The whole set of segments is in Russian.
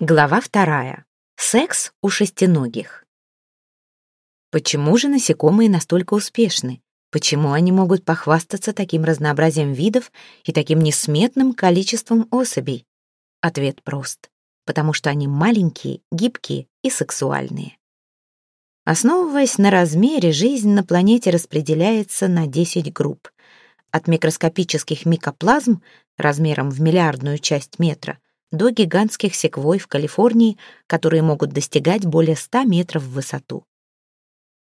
Глава вторая. Секс у шестиногих. Почему же насекомые настолько успешны? Почему они могут похвастаться таким разнообразием видов и таким несметным количеством особей? Ответ прост. Потому что они маленькие, гибкие и сексуальные. Основываясь на размере, жизнь на планете распределяется на 10 групп. От микроскопических микоплазм размером в миллиардную часть метра – до гигантских секвой в Калифорнии, которые могут достигать более 100 метров в высоту.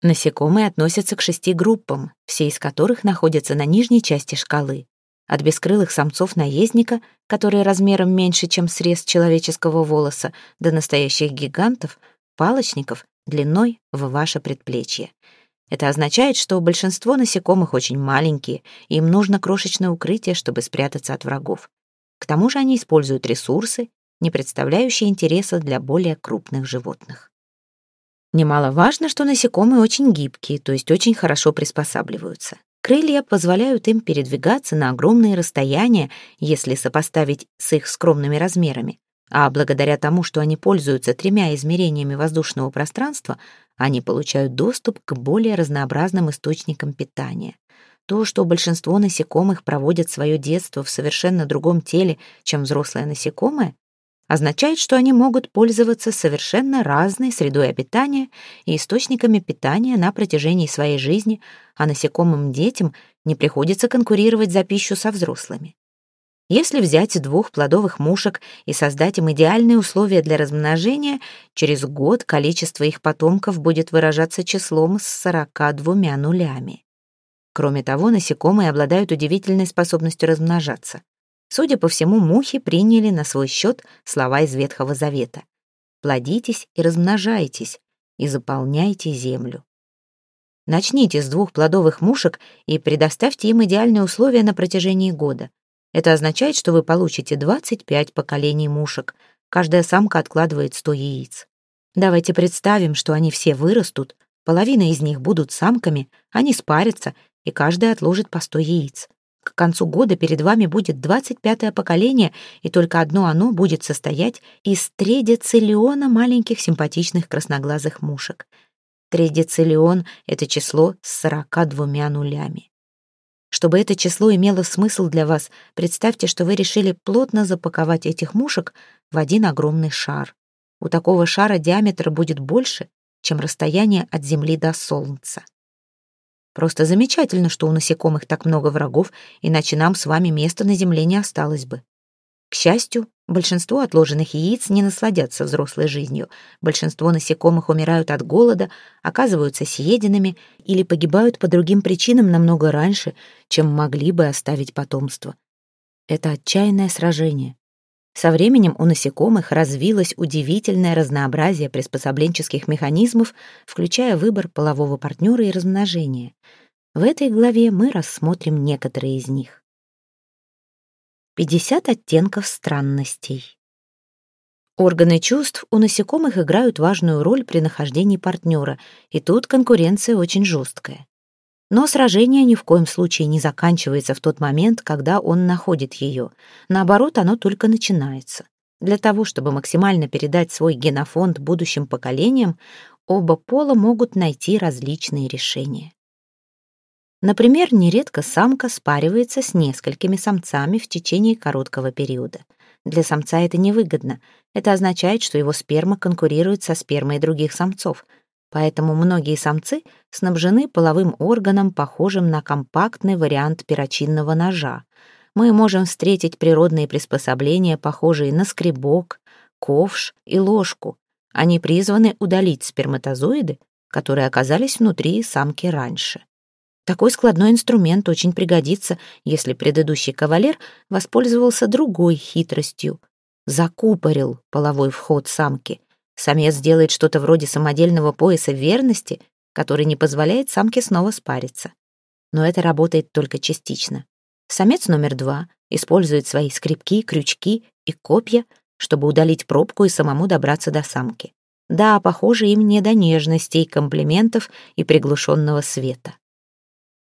Насекомые относятся к шести группам, все из которых находятся на нижней части шкалы. От бескрылых самцов-наездника, которые размером меньше, чем срез человеческого волоса, до настоящих гигантов, палочников, длиной в ваше предплечье. Это означает, что большинство насекомых очень маленькие, им нужно крошечное укрытие, чтобы спрятаться от врагов. К тому же они используют ресурсы, не представляющие интереса для более крупных животных. Немаловажно, что насекомые очень гибкие, то есть очень хорошо приспосабливаются. Крылья позволяют им передвигаться на огромные расстояния, если сопоставить с их скромными размерами. А благодаря тому, что они пользуются тремя измерениями воздушного пространства, они получают доступ к более разнообразным источникам питания. То, что большинство насекомых проводят свое детство в совершенно другом теле, чем взрослое насекомое, означает, что они могут пользоваться совершенно разной средой обитания и источниками питания на протяжении своей жизни, а насекомым детям не приходится конкурировать за пищу со взрослыми. Если взять двух плодовых мушек и создать им идеальные условия для размножения, через год количество их потомков будет выражаться числом с 42 нулями. Кроме того, насекомые обладают удивительной способностью размножаться. Судя по всему, мухи приняли на свой счет слова из Ветхого Завета. «Плодитесь и размножайтесь, и заполняйте землю». Начните с двух плодовых мушек и предоставьте им идеальные условия на протяжении года. Это означает, что вы получите 25 поколений мушек. Каждая самка откладывает 100 яиц. Давайте представим, что они все вырастут, половина из них будут самками, они спарятся и каждая отложит по 100 яиц. К концу года перед вами будет 25-е поколение, и только одно оно будет состоять из тредициллиона маленьких симпатичных красноглазых мушек. Тредициллион — это число с 42 нулями. Чтобы это число имело смысл для вас, представьте, что вы решили плотно запаковать этих мушек в один огромный шар. У такого шара диаметр будет больше, чем расстояние от Земли до Солнца. Просто замечательно, что у насекомых так много врагов, иначе нам с вами места на земле не осталось бы. К счастью, большинство отложенных яиц не насладятся взрослой жизнью. Большинство насекомых умирают от голода, оказываются съеденными или погибают по другим причинам намного раньше, чем могли бы оставить потомство. Это отчаянное сражение. Со временем у насекомых развилось удивительное разнообразие приспособленческих механизмов, включая выбор полового партнера и размножение. В этой главе мы рассмотрим некоторые из них. 50 оттенков странностей. Органы чувств у насекомых играют важную роль при нахождении партнера, и тут конкуренция очень жесткая. Но сражение ни в коем случае не заканчивается в тот момент, когда он находит ее. Наоборот, оно только начинается. Для того, чтобы максимально передать свой генофонд будущим поколениям, оба пола могут найти различные решения. Например, нередко самка спаривается с несколькими самцами в течение короткого периода. Для самца это невыгодно. Это означает, что его сперма конкурирует со спермой других самцов — Поэтому многие самцы снабжены половым органом, похожим на компактный вариант перочинного ножа. Мы можем встретить природные приспособления, похожие на скребок, ковш и ложку. Они призваны удалить сперматозоиды, которые оказались внутри самки раньше. Такой складной инструмент очень пригодится, если предыдущий кавалер воспользовался другой хитростью. Закупорил половой вход самки, Самец делает что-то вроде самодельного пояса верности, который не позволяет самке снова спариться. Но это работает только частично. Самец номер два использует свои скребки, крючки и копья, чтобы удалить пробку и самому добраться до самки. Да, похоже, им не до нежностей, комплиментов и приглушенного света.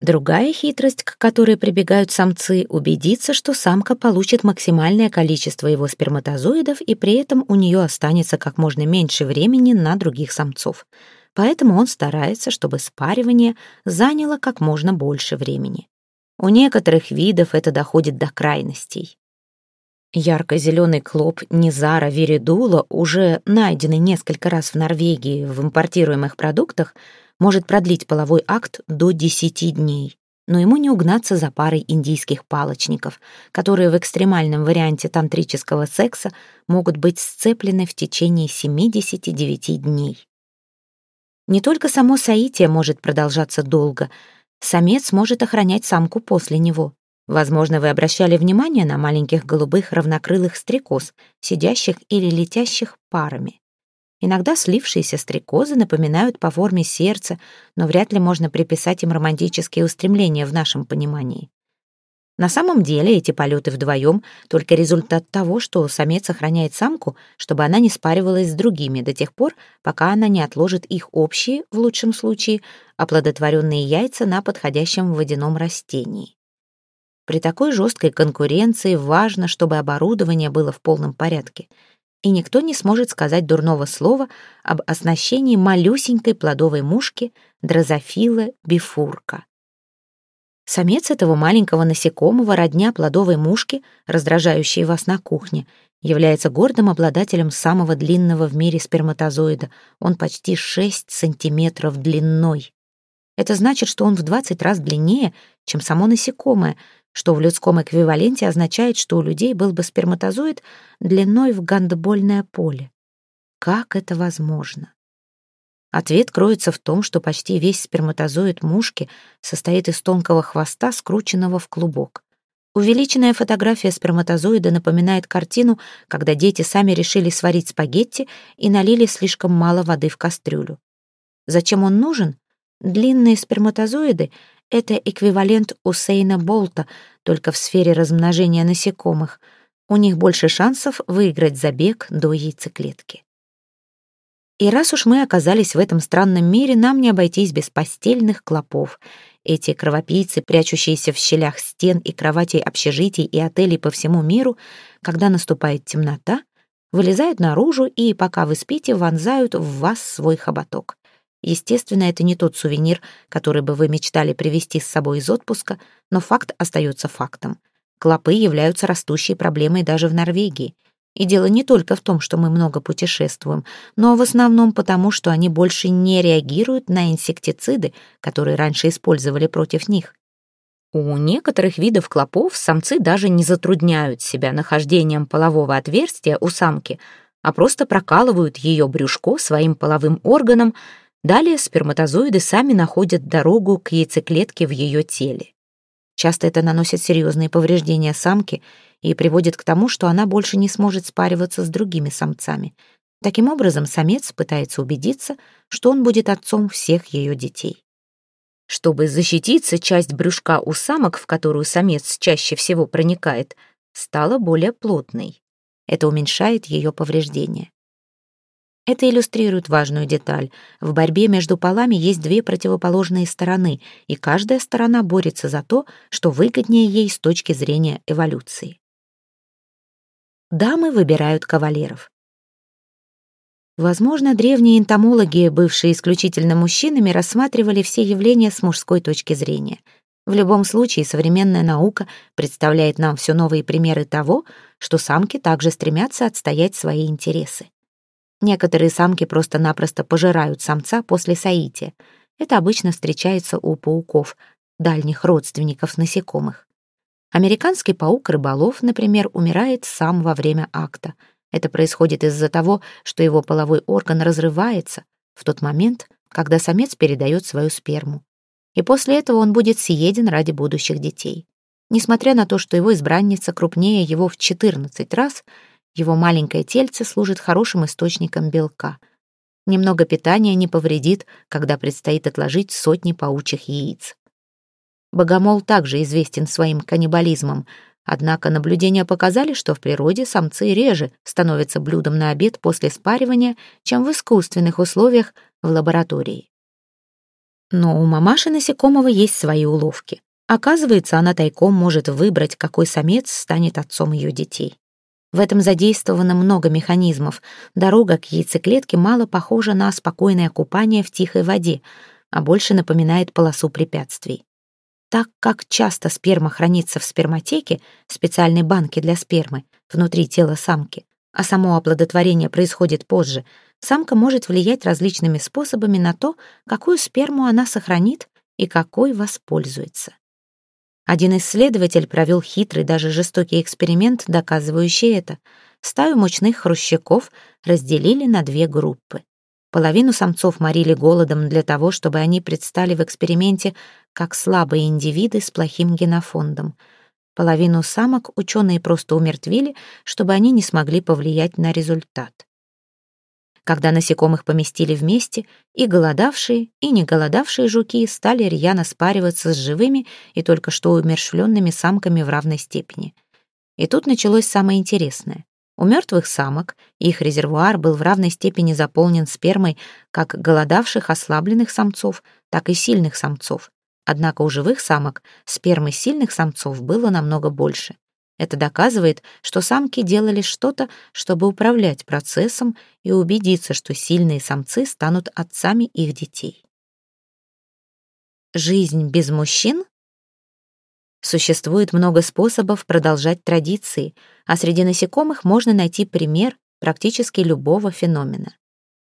Другая хитрость, к которой прибегают самцы, убедиться, что самка получит максимальное количество его сперматозоидов и при этом у нее останется как можно меньше времени на других самцов. Поэтому он старается, чтобы спаривание заняло как можно больше времени. У некоторых видов это доходит до крайностей. Ярко-зеленый клоп Низара виридула, уже найденный несколько раз в Норвегии в импортируемых продуктах, может продлить половой акт до 10 дней. Но ему не угнаться за парой индийских палочников, которые в экстремальном варианте тантрического секса могут быть сцеплены в течение 79 дней. Не только само соитие может продолжаться долго, самец может охранять самку после него. Возможно, вы обращали внимание на маленьких голубых равнокрылых стрекоз, сидящих или летящих парами. Иногда слившиеся стрекозы напоминают по форме сердца, но вряд ли можно приписать им романтические устремления в нашем понимании. На самом деле эти полеты вдвоем — только результат того, что самец охраняет самку, чтобы она не спаривалась с другими до тех пор, пока она не отложит их общие, в лучшем случае, оплодотворенные яйца на подходящем водяном растении. При такой жесткой конкуренции важно, чтобы оборудование было в полном порядке — и никто не сможет сказать дурного слова об оснащении малюсенькой плодовой мушки дрозофила бифурка. Самец этого маленького насекомого, родня плодовой мушки, раздражающей вас на кухне, является гордым обладателем самого длинного в мире сперматозоида. Он почти 6 сантиметров длиной. Это значит, что он в 20 раз длиннее, чем само насекомое — что в людском эквиваленте означает, что у людей был бы сперматозоид длиной в гандбольное поле. Как это возможно? Ответ кроется в том, что почти весь сперматозоид мушки состоит из тонкого хвоста, скрученного в клубок. Увеличенная фотография сперматозоида напоминает картину, когда дети сами решили сварить спагетти и налили слишком мало воды в кастрюлю. Зачем он нужен? Длинные сперматозоиды это эквивалент Усейна Болта, только в сфере размножения насекомых. У них больше шансов выиграть забег до яйцеклетки. И раз уж мы оказались в этом странном мире, нам не обойтись без постельных клопов. Эти кровопийцы, прячущиеся в щелях стен и кроватей общежитий и отелей по всему миру, когда наступает темнота, вылезают наружу и, пока вы спите, вонзают в вас свой хоботок. Естественно, это не тот сувенир, который бы вы мечтали привезти с собой из отпуска, но факт остается фактом. Клопы являются растущей проблемой даже в Норвегии. И дело не только в том, что мы много путешествуем, но в основном потому, что они больше не реагируют на инсектициды, которые раньше использовали против них. У некоторых видов клопов самцы даже не затрудняют себя нахождением полового отверстия у самки, а просто прокалывают ее брюшко своим половым органом, Далее сперматозоиды сами находят дорогу к яйцеклетке в ее теле. Часто это наносит серьезные повреждения самке и приводит к тому, что она больше не сможет спариваться с другими самцами. Таким образом, самец пытается убедиться, что он будет отцом всех ее детей. Чтобы защититься, часть брюшка у самок, в которую самец чаще всего проникает, стала более плотной. Это уменьшает ее повреждения. Это иллюстрирует важную деталь. В борьбе между полами есть две противоположные стороны, и каждая сторона борется за то, что выгоднее ей с точки зрения эволюции. Дамы выбирают кавалеров. Возможно, древние энтомологи, бывшие исключительно мужчинами, рассматривали все явления с мужской точки зрения. В любом случае, современная наука представляет нам все новые примеры того, что самки также стремятся отстоять свои интересы. Некоторые самки просто-напросто пожирают самца после соития. Это обычно встречается у пауков, дальних родственников насекомых. Американский паук-рыболов, например, умирает сам во время акта. Это происходит из-за того, что его половой орган разрывается в тот момент, когда самец передает свою сперму. И после этого он будет съеден ради будущих детей. Несмотря на то, что его избранница крупнее его в 14 раз, его маленькое тельце служит хорошим источником белка. Немного питания не повредит, когда предстоит отложить сотни паучьих яиц. Богомол также известен своим каннибализмом, однако наблюдения показали, что в природе самцы реже становятся блюдом на обед после спаривания, чем в искусственных условиях в лаборатории. Но у мамаши насекомого есть свои уловки. Оказывается, она тайком может выбрать, какой самец станет отцом ее детей. В этом задействовано много механизмов. Дорога к яйцеклетке мало похожа на спокойное купание в тихой воде, а больше напоминает полосу препятствий. Так как часто сперма хранится в сперматеке, специальной банке для спермы, внутри тела самки, а само оплодотворение происходит позже, самка может влиять различными способами на то, какую сперму она сохранит и какой воспользуется. Один исследователь провел хитрый, даже жестокий эксперимент, доказывающий это. Стаю мучных хрущаков разделили на две группы. Половину самцов морили голодом для того, чтобы они предстали в эксперименте как слабые индивиды с плохим генофондом. Половину самок ученые просто умертвили, чтобы они не смогли повлиять на результат. Когда насекомых поместили вместе, и голодавшие, и не голодавшие жуки стали рьяно спариваться с живыми и только что умершвленными самками в равной степени. И тут началось самое интересное. У мертвых самок их резервуар был в равной степени заполнен спермой как голодавших ослабленных самцов, так и сильных самцов. Однако у живых самок спермы сильных самцов было намного больше. Это доказывает, что самки делали что-то, чтобы управлять процессом и убедиться, что сильные самцы станут отцами их детей. Жизнь без мужчин? Существует много способов продолжать традиции, а среди насекомых можно найти пример практически любого феномена.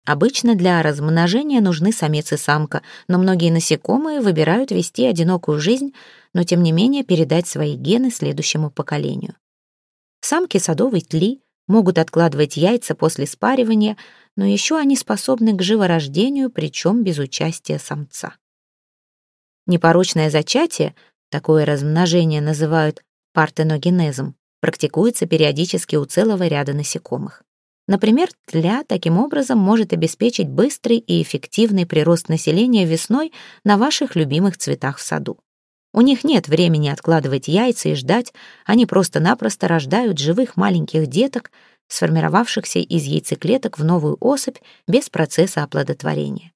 Обычно для размножения нужны самец и самка, но многие насекомые выбирают вести одинокую жизнь, но тем не менее передать свои гены следующему поколению. Самки садовой тли могут откладывать яйца после спаривания, но еще они способны к живорождению, причем без участия самца. Непорочное зачатие, такое размножение называют партеногенезом, практикуется периодически у целого ряда насекомых. Например, тля таким образом может обеспечить быстрый и эффективный прирост населения весной на ваших любимых цветах в саду. У них нет времени откладывать яйца и ждать, они просто-напросто рождают живых маленьких деток, сформировавшихся из яйцеклеток в новую особь без процесса оплодотворения.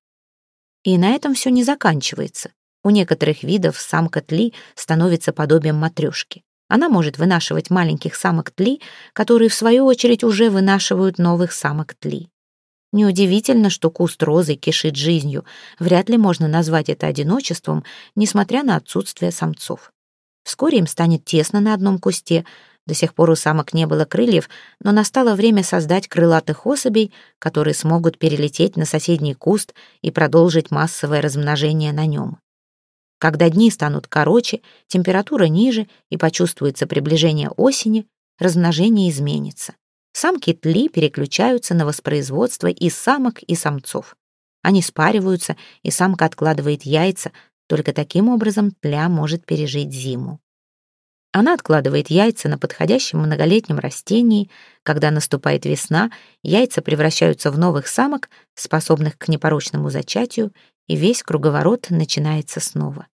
И на этом все не заканчивается. У некоторых видов самка тли становится подобием матрешки. Она может вынашивать маленьких самок тли, которые, в свою очередь, уже вынашивают новых самок тли. Неудивительно, что куст розы кишит жизнью. Вряд ли можно назвать это одиночеством, несмотря на отсутствие самцов. Вскоре им станет тесно на одном кусте. До сих пор у самок не было крыльев, но настало время создать крылатых особей, которые смогут перелететь на соседний куст и продолжить массовое размножение на нем. Когда дни станут короче, температура ниже и почувствуется приближение осени, размножение изменится. Самки тли переключаются на воспроизводство и самок, и самцов. Они спариваются, и самка откладывает яйца, только таким образом тля может пережить зиму. Она откладывает яйца на подходящем многолетнем растении. Когда наступает весна, яйца превращаются в новых самок, способных к непорочному зачатию, и весь круговорот начинается снова.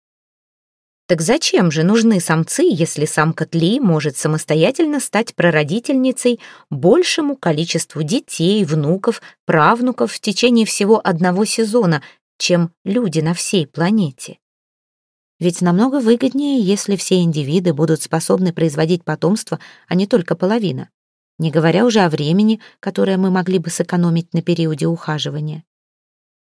Так зачем же нужны самцы, если самка Тли может самостоятельно стать прародительницей большему количеству детей, внуков, правнуков в течение всего одного сезона, чем люди на всей планете? Ведь намного выгоднее, если все индивиды будут способны производить потомство, а не только половина. Не говоря уже о времени, которое мы могли бы сэкономить на периоде ухаживания.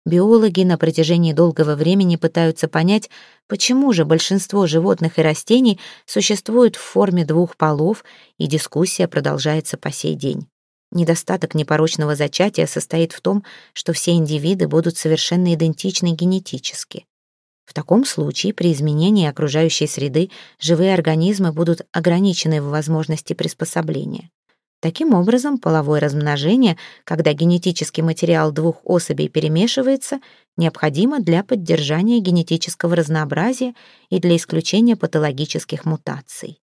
Биологи на протяжении долгого времени пытаются понять, почему же большинство животных и растений существуют в форме двух полов, и дискуссия продолжается по сей день. Недостаток непорочного зачатия состоит в том, что все индивиды будут совершенно идентичны генетически. В таком случае при изменении окружающей среды живые организмы будут ограничены в возможности приспособления. Таким образом, половое размножение, когда генетический материал двух особей перемешивается, необходимо для поддержания генетического разнообразия и для исключения патологических мутаций.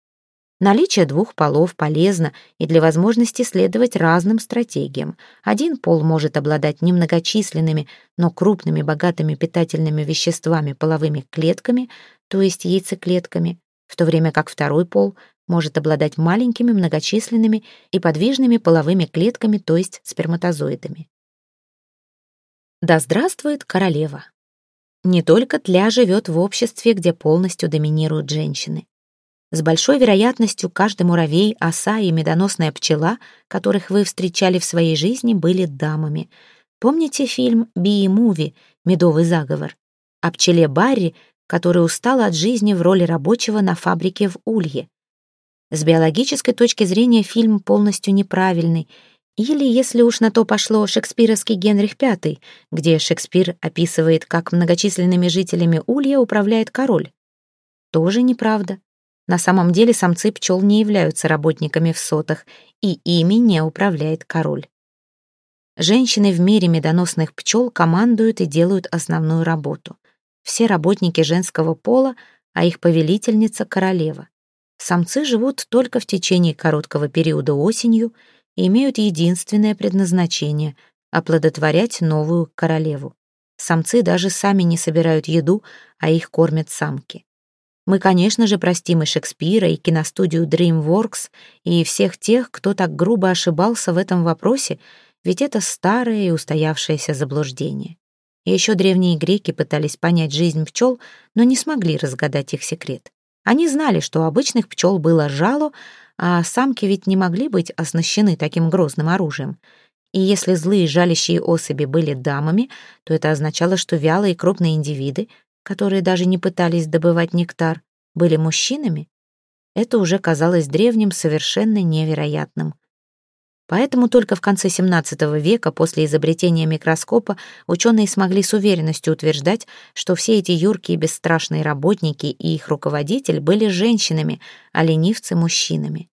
Наличие двух полов полезно и для возможности следовать разным стратегиям. Один пол может обладать немногочисленными, но крупными богатыми питательными веществами половыми клетками, то есть яйцеклетками, в то время как второй пол может обладать маленькими, многочисленными и подвижными половыми клетками, то есть сперматозоидами. Да здравствует королева! Не только тля живет в обществе, где полностью доминируют женщины. С большой вероятностью каждый муравей, оса и медоносная пчела, которых вы встречали в своей жизни, были дамами. Помните фильм «Би-муви» «Медовый заговор»? О пчеле Барри, который устал от жизни в роли рабочего на фабрике в Улье. С биологической точки зрения фильм полностью неправильный, или, если уж на то пошло, шекспировский Генрих V, где Шекспир описывает, как многочисленными жителями Улья управляет король. Тоже неправда. На самом деле самцы пчел не являются работниками в сотах, и ими не управляет король. Женщины в мире медоносных пчел командуют и делают основную работу. Все работники женского пола, а их повелительница — королева. Самцы живут только в течение короткого периода осенью и имеют единственное предназначение — оплодотворять новую королеву. Самцы даже сами не собирают еду, а их кормят самки. Мы, конечно же, простим и Шекспира, и киностудию DreamWorks, и всех тех, кто так грубо ошибался в этом вопросе, ведь это старое и устоявшееся заблуждение. Еще древние греки пытались понять жизнь пчел, но не смогли разгадать их секрет. Они знали, что у обычных пчел было жало, а самки ведь не могли быть оснащены таким грозным оружием. И если злые жалящие особи были дамами, то это означало, что вялые крупные индивиды, которые даже не пытались добывать нектар, были мужчинами. Это уже казалось древним совершенно невероятным. Поэтому только в конце XVII века, после изобретения микроскопа, ученые смогли с уверенностью утверждать, что все эти юркие бесстрашные работники и их руководитель были женщинами, а ленивцы — мужчинами.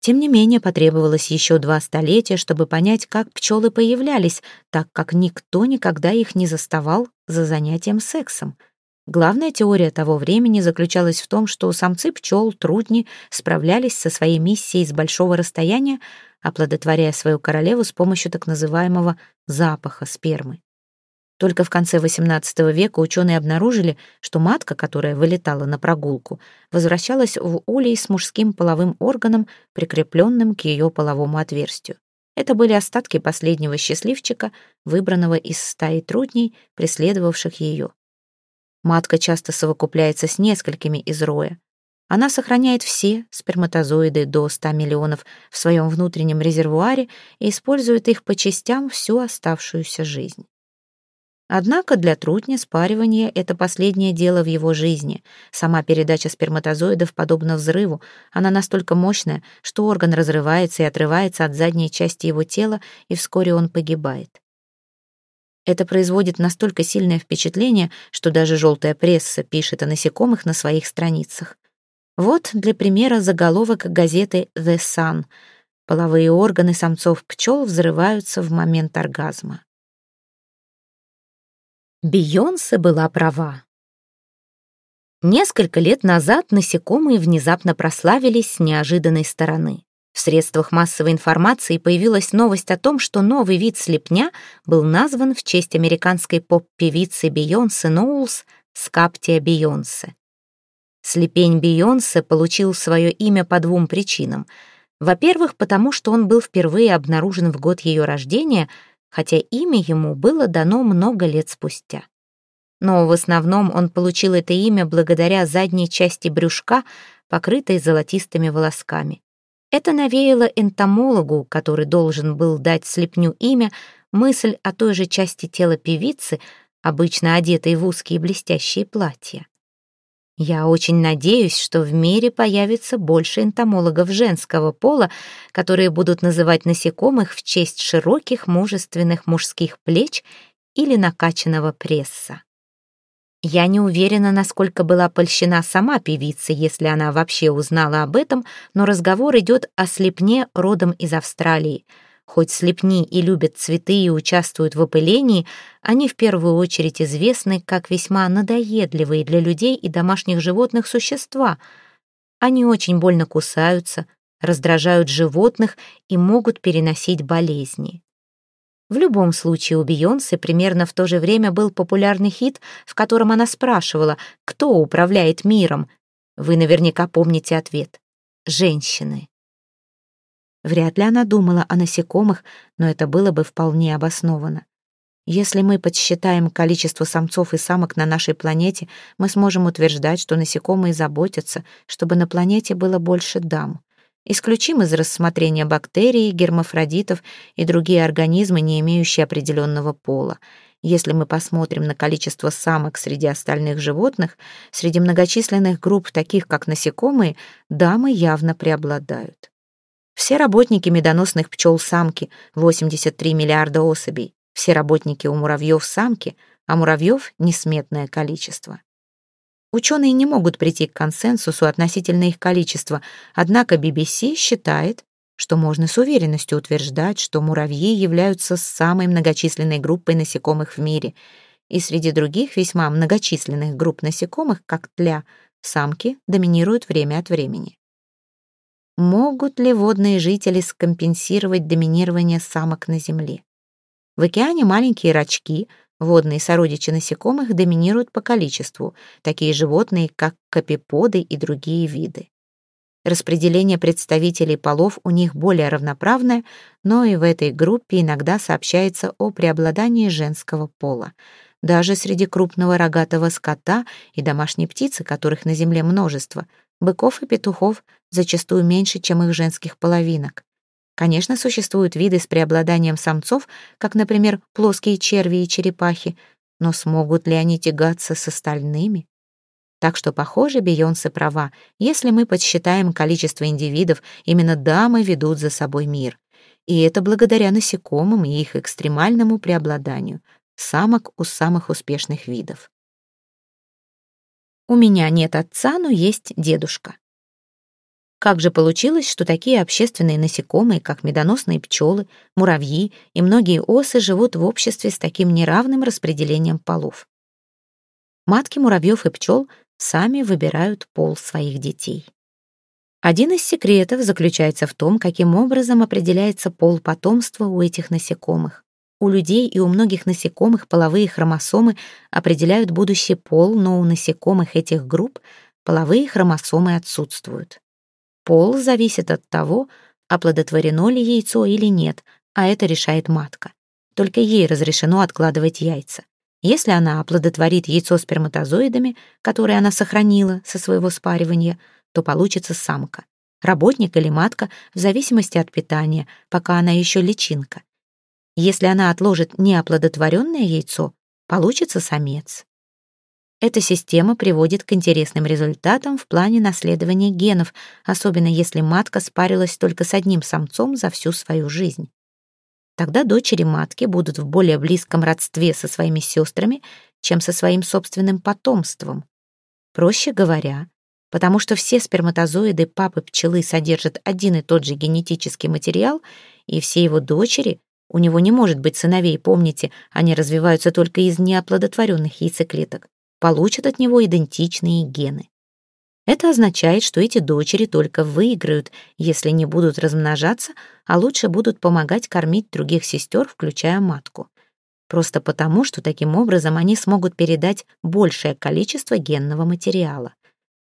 Тем не менее, потребовалось еще два столетия, чтобы понять, как пчелы появлялись, так как никто никогда их не заставал за занятием сексом. Главная теория того времени заключалась в том, что самцы пчел, трудни, справлялись со своей миссией с большого расстояния, оплодотворяя свою королеву с помощью так называемого запаха спермы. Только в конце XVIII века ученые обнаружили, что матка, которая вылетала на прогулку, возвращалась в улей с мужским половым органом, прикрепленным к ее половому отверстию. Это были остатки последнего счастливчика, выбранного из стаи трудней, преследовавших ее. Матка часто совокупляется с несколькими из роя. Она сохраняет все сперматозоиды до 100 миллионов в своем внутреннем резервуаре и использует их по частям всю оставшуюся жизнь. Однако для трутня спаривание — это последнее дело в его жизни. Сама передача сперматозоидов подобна взрыву. Она настолько мощная, что орган разрывается и отрывается от задней части его тела, и вскоре он погибает. Это производит настолько сильное впечатление, что даже желтая пресса пишет о насекомых на своих страницах. Вот для примера заголовок газеты «The Sun». Половые органы самцов пчел взрываются в момент оргазма. Бейонсе была права. Несколько лет назад насекомые внезапно прославились с неожиданной стороны. В средствах массовой информации появилась новость о том, что новый вид слепня был назван в честь американской поп-певицы Бейонсе Ноулс Скаптия Бейонсе. Слепень Бейонсе получил свое имя по двум причинам. Во-первых, потому что он был впервые обнаружен в год ее рождения, хотя имя ему было дано много лет спустя. Но в основном он получил это имя благодаря задней части брюшка, покрытой золотистыми волосками. Это навеяло энтомологу, который должен был дать слепню имя, мысль о той же части тела певицы, обычно одетой в узкие блестящие платья. Я очень надеюсь, что в мире появится больше энтомологов женского пола, которые будут называть насекомых в честь широких мужественных мужских плеч или накачанного пресса. Я не уверена, насколько была польщена сама певица, если она вообще узнала об этом, но разговор идет о слепне родом из Австралии — Хоть слепни и любят цветы и участвуют в опылении, они в первую очередь известны как весьма надоедливые для людей и домашних животных существа. Они очень больно кусаются, раздражают животных и могут переносить болезни. В любом случае у Бейонсе примерно в то же время был популярный хит, в котором она спрашивала, кто управляет миром. Вы наверняка помните ответ. Женщины. Вряд ли она думала о насекомых, но это было бы вполне обосновано. Если мы подсчитаем количество самцов и самок на нашей планете, мы сможем утверждать, что насекомые заботятся, чтобы на планете было больше дам. Исключим из рассмотрения бактерии, гермафродитов и другие организмы, не имеющие определенного пола. Если мы посмотрим на количество самок среди остальных животных, среди многочисленных групп, таких как насекомые, дамы явно преобладают. Все работники медоносных пчел самки, 83 миллиарда особей, все работники у муравьев самки, а муравьев несметное количество. Ученые не могут прийти к консенсусу относительно их количества, однако BBC считает, что можно с уверенностью утверждать, что муравьи являются самой многочисленной группой насекомых в мире, и среди других весьма многочисленных групп насекомых, как тля, самки доминируют время от времени. Могут ли водные жители скомпенсировать доминирование самок на Земле? В океане маленькие рачки, водные сородичи насекомых, доминируют по количеству, такие животные, как копиподы и другие виды. Распределение представителей полов у них более равноправное, но и в этой группе иногда сообщается о преобладании женского пола. Даже среди крупного рогатого скота и домашней птицы, которых на Земле множество, быков и петухов зачастую меньше, чем их женских половинок. Конечно, существуют виды с преобладанием самцов, как, например, плоские черви и черепахи, но смогут ли они тягаться с остальными? Так что, похоже, Бейонсе права. Если мы подсчитаем количество индивидов, именно дамы ведут за собой мир. И это благодаря насекомым и их экстремальному преобладанию. Самок у самых успешных видов. У меня нет отца, но есть дедушка. Как же получилось, что такие общественные насекомые, как медоносные пчелы, муравьи и многие осы живут в обществе с таким неравным распределением полов? Матки муравьев и пчел сами выбирают пол своих детей. Один из секретов заключается в том, каким образом определяется пол потомства у этих насекомых. У людей и у многих насекомых половые хромосомы определяют будущий пол, но у насекомых этих групп половые хромосомы отсутствуют. Пол зависит от того, оплодотворено ли яйцо или нет, а это решает матка. Только ей разрешено откладывать яйца. Если она оплодотворит яйцо сперматозоидами, которые она сохранила со своего спаривания, то получится самка. Работник или матка, в зависимости от питания, пока она еще личинка. Если она отложит неоплодотворенное яйцо, получится самец. Эта система приводит к интересным результатам в плане наследования генов, особенно если матка спарилась только с одним самцом за всю свою жизнь. Тогда дочери матки будут в более близком родстве со своими сестрами, чем со своим собственным потомством. Проще говоря, потому что все сперматозоиды папы пчелы содержат один и тот же генетический материал, и все его дочери, у него не может быть сыновей, помните, они развиваются только из неоплодотворенных яйцеклеток, получат от него идентичные гены. Это означает, что эти дочери только выиграют, если не будут размножаться, а лучше будут помогать кормить других сестер, включая матку. Просто потому, что таким образом они смогут передать большее количество генного материала.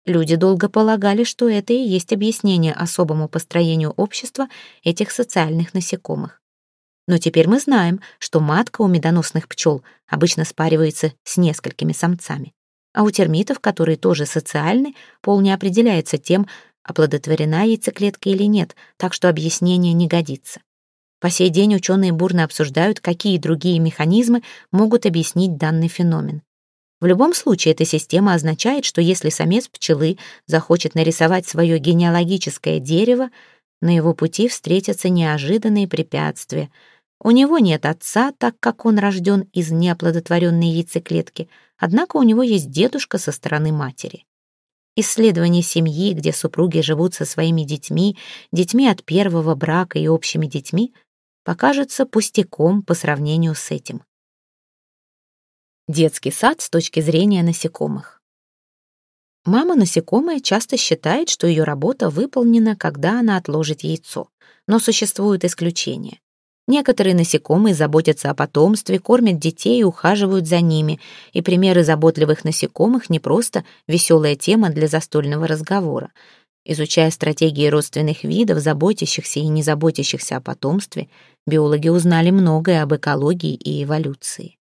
Люди долго полагали, что это и есть объяснение особому построению общества этих социальных насекомых. Но теперь мы знаем, что матка у медоносных пчел обычно спаривается с несколькими самцами. А у термитов, которые тоже социальны, пол не определяется тем, оплодотворена яйцеклетка или нет, так что объяснение не годится. По сей день ученые бурно обсуждают, какие другие механизмы могут объяснить данный феномен. В любом случае, эта система означает, что если самец пчелы захочет нарисовать свое генеалогическое дерево, на его пути встретятся неожиданные препятствия — у него нет отца, так как он рожден из неоплодотворенной яйцеклетки, однако у него есть дедушка со стороны матери. Исследование семьи, где супруги живут со своими детьми, детьми от первого брака и общими детьми, покажется пустяком по сравнению с этим. Детский сад с точки зрения насекомых. Мама насекомая часто считает, что ее работа выполнена, когда она отложит яйцо, но существуют исключения. Некоторые насекомые заботятся о потомстве, кормят детей и ухаживают за ними, и примеры заботливых насекомых не просто веселая тема для застольного разговора. Изучая стратегии родственных видов, заботящихся и не заботящихся о потомстве, биологи узнали многое об экологии и эволюции.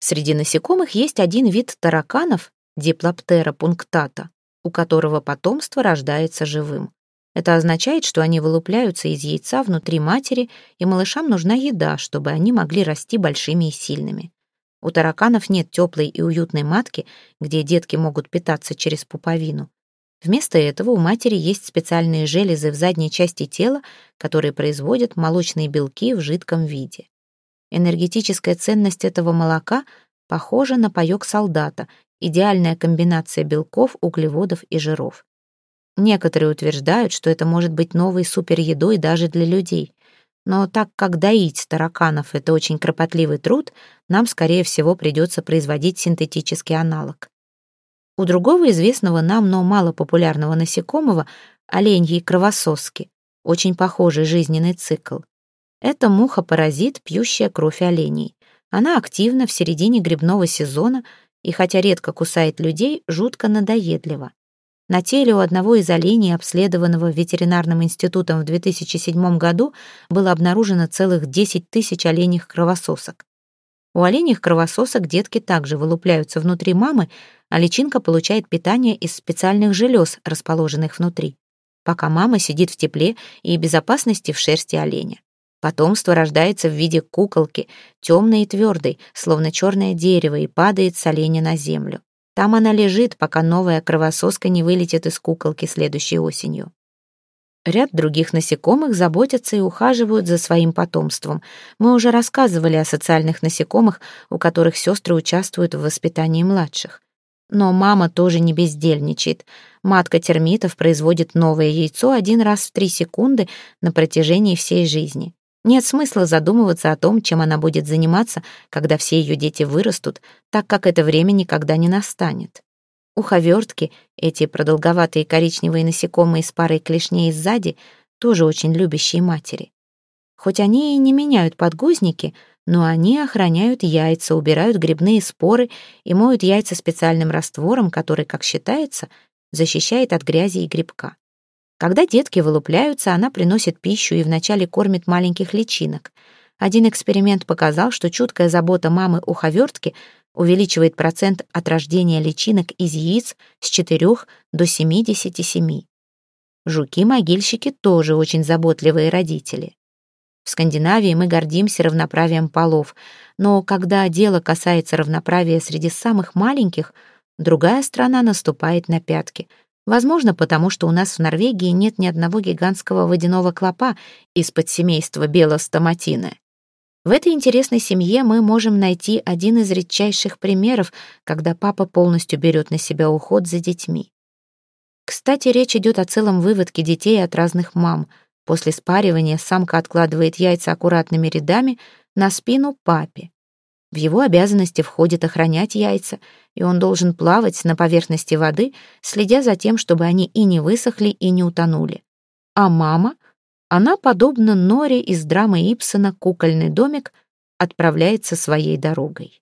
Среди насекомых есть один вид тараканов, диплоптера пунктата, у которого потомство рождается живым. Это означает, что они вылупляются из яйца внутри матери, и малышам нужна еда, чтобы они могли расти большими и сильными. У тараканов нет теплой и уютной матки, где детки могут питаться через пуповину. Вместо этого у матери есть специальные железы в задней части тела, которые производят молочные белки в жидком виде. Энергетическая ценность этого молока похожа на паёк солдата, идеальная комбинация белков, углеводов и жиров. Некоторые утверждают, что это может быть новой супередой даже для людей. Но так как доить тараканов — это очень кропотливый труд, нам, скорее всего, придется производить синтетический аналог. У другого известного нам, но мало популярного насекомого, оленьей кровососки, очень похожий жизненный цикл. Это муха-паразит, пьющая кровь оленей. Она активна в середине грибного сезона и, хотя редко кусает людей, жутко надоедлива. На теле у одного из оленей, обследованного ветеринарным институтом в 2007 году, было обнаружено целых 10 тысяч оленьих кровососок. У оленьих кровососок детки также вылупляются внутри мамы, а личинка получает питание из специальных желез, расположенных внутри, пока мама сидит в тепле и безопасности в шерсти оленя. Потомство рождается в виде куколки, темной и твердой, словно черное дерево, и падает с оленя на землю. Там она лежит, пока новая кровососка не вылетит из куколки следующей осенью. Ряд других насекомых заботятся и ухаживают за своим потомством. Мы уже рассказывали о социальных насекомых, у которых сестры участвуют в воспитании младших. Но мама тоже не бездельничает. Матка термитов производит новое яйцо один раз в три секунды на протяжении всей жизни. Нет смысла задумываться о том, чем она будет заниматься, когда все ее дети вырастут, так как это время никогда не настанет. Уховертки, эти продолговатые коричневые насекомые с парой клешней сзади, тоже очень любящие матери. Хоть они и не меняют подгузники, но они охраняют яйца, убирают грибные споры и моют яйца специальным раствором, который, как считается, защищает от грязи и грибка. Когда детки вылупляются, она приносит пищу и вначале кормит маленьких личинок. Один эксперимент показал, что чуткая забота мамы уховертки увеличивает процент от рождения личинок из яиц с 4 до 77. Жуки-могильщики тоже очень заботливые родители. В Скандинавии мы гордимся равноправием полов, но когда дело касается равноправия среди самых маленьких, другая страна наступает на пятки. Возможно, потому что у нас в Норвегии нет ни одного гигантского водяного клопа из подсемейства белостоматины. В этой интересной семье мы можем найти один из редчайших примеров, когда папа полностью берет на себя уход за детьми. Кстати, речь идет о целом выводке детей от разных мам — После спаривания самка откладывает яйца аккуратными рядами на спину папе. В его обязанности входит охранять яйца, и он должен плавать на поверхности воды, следя за тем, чтобы они и не высохли, и не утонули. А мама, она, подобно Норе из драмы Ипсона «Кукольный домик», отправляется своей дорогой.